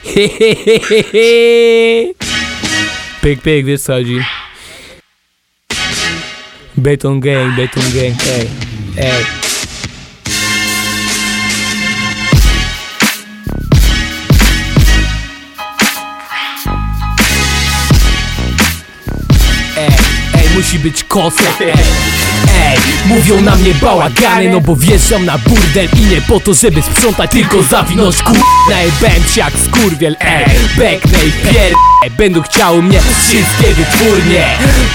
Pyk, pyk, wiesz co chodzi? Beton gang, beton gang, ej, ej. Ej, ej, musi być kosek, ej mówią na mnie bałagany No bo wjeżdżam na burdel I nie po to, żeby sprzątać Tylko zawinąć kur... Najebałem się jak skurwiel, ej Beknę i pier... Będą chciały mnie wszystkie wytwórnie.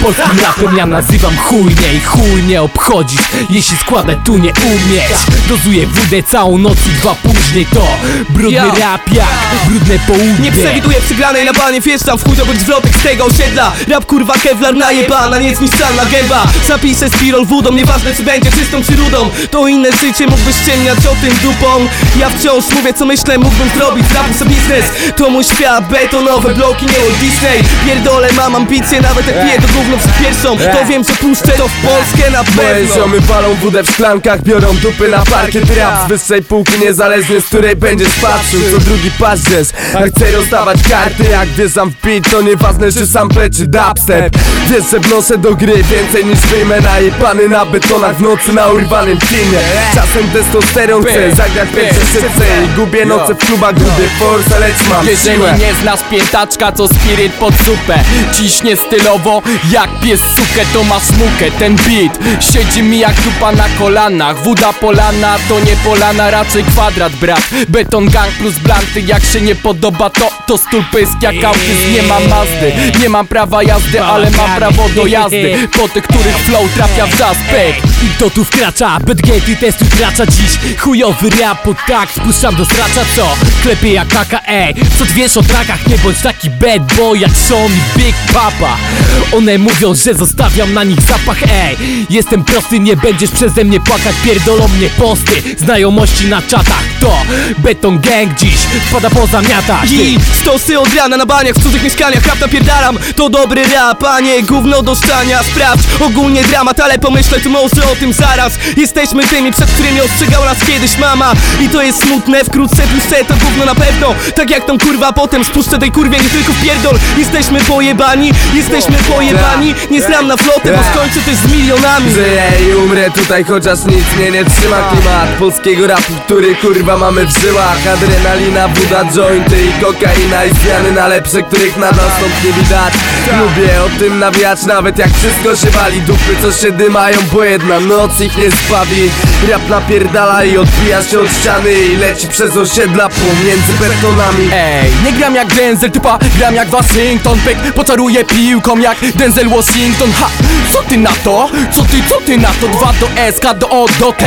Polskim rapem ja nazywam chujnie I chuj nie obchodzić Jeśli składać tu nie umieć. Dozuję wódę całą noc i dwa później to Brudny rap jak brudne południe. Nie przewiduję przegranej na banie Wjeżdżam w chuj dobrych zwrotek z tego osiedla. Rap kurwa kevlar najebana, niezniszczalna gęba. Zapiszę spirol wodą, nieważne czy będzie czystą czy rudą To inne życie mógłbyś ciemniać o tym dupą. Ja wciąż mówię co myślę, mógłbym zrobić rapu sobie biznes. To mój świat, betonowe bloki, nie Walt Disney. Pierdolę, mam ambicje, nawet jak piję to gówno przed pierwszą. To wiem, że puszczę to w Polskę na Moje pewno. ziomy palą wódę w szklankach Biorą dupy na parkiet. Rap Z wyższej półki niezależnie z której będziesz patrzył. Co drugi paździerz A chcę rozdawać karty. Jak wjeżdżam w beat to nieważne czy sample czy dubstep. Wiesz, że wnoszę do gry więcej niż wyjmę Najebany na betonach w nocy na urwanym filmie. Czasem testosteron chcę zagrać pierwsze szybce I gubię noce w klubach gruby force lecz mam Jeżeli siłę. nie znasz piętaczka, co spiryt pod zupę. Ciśnie stylowo, jak pies sukę, to masz mukę. Ten beat siedzi mi jak dupa na kolanach. Woda polana, to nie polana, raczej kwadrat brat. Beton gang plus blanty, jak się nie podoba to To stulpysk jak autyzm, nie mam mazdy Nie mam prawa jazdy, ale mam prawo do jazdy. Po tych, których flow trafia w I to tu wkracza, Bedgate testu tracza dziś. Chujowy rap, tak spuszczam do stracza co? Klepie jak kaka, ej Co wiesz o trakach, nie bądź taki bad boy jak Sean i Big Papa. One mówią, że zostawiam na nich zapach, ej. Jestem prosty, nie będziesz przeze mnie płakać Pierdolą mnie posty, znajomości na czatach To Beton Gang dziś, wpada pozamiatać I stosy od rana na baniach w cudzych mieszkaniach Rap napierdalam, to dobry rap, a nie gówno do szczania Sprawdź, ogólnie dramat, ale pomyślę tu może o tym zaraz. Jesteśmy tymi, przed którymi ostrzegała nas kiedyś mama. I to jest smutne, wkrótce puszczę to gówno na pewno. Tak jak tą kurwa, potem spuszczę tej kurwie nie tylko pierdol. Jesteśmy pojebani, jesteśmy pojebani. Nie znam na flotę, bo skończę też z milionami. Że ja i umrę tutaj chociaż nic mnie nie trzyma Klimat polskiego rapu, który kurwa mamy w żyłach Adrenalina, buda, jointy i kokaina I zmiany na lepsze, których nadal stąd nie widać. Lubię o tym nawijać nawet jak wszystko się wali. Dupy co się dymają, bo jedna noc ich nie zbawi. Rap napierdala i odbija się od ściany I leci przez osiedla pomiędzy betonami. Ej, nie gram jak Denzel, typa gram jak Waszyngton Pyk, poczaruję piłką jak Denzel Washington. Ha, co ty na to? Co ty, co ty na to? 2 do S, K do O do T.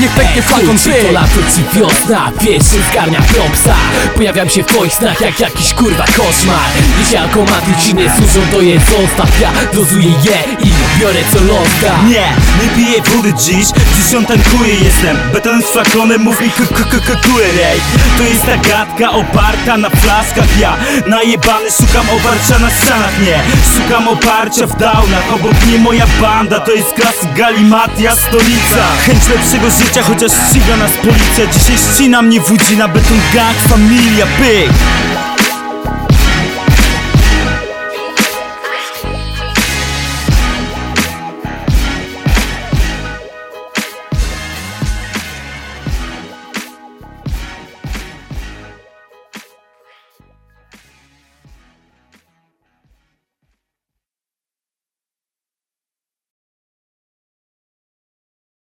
Niech pęknie flakon, Czy to lato czy wiosna, pierwszy zgarnia propsa Pojawiam się w twoich snach jak jakiś kurwa koszmar. Jeśli alkomaty ci nie służą to je zostaw Ja dozuję je i biorę co Nie, nie piję wody dziś, dziś on tankuje jestem Beton z flakonem mów mi ej To jest ta gadka oparta na flaskach. Ja najebany szukam oparcia na ścianach. Nie, szukam oparcia w downach Obok mnie moja banda, to jest klasyk Galimatia, stolica. Chęć lepszego życia, chociaż ściga nas policja. Dzisiaj ścina mnie wudzina, beton. Gang, familia, pyk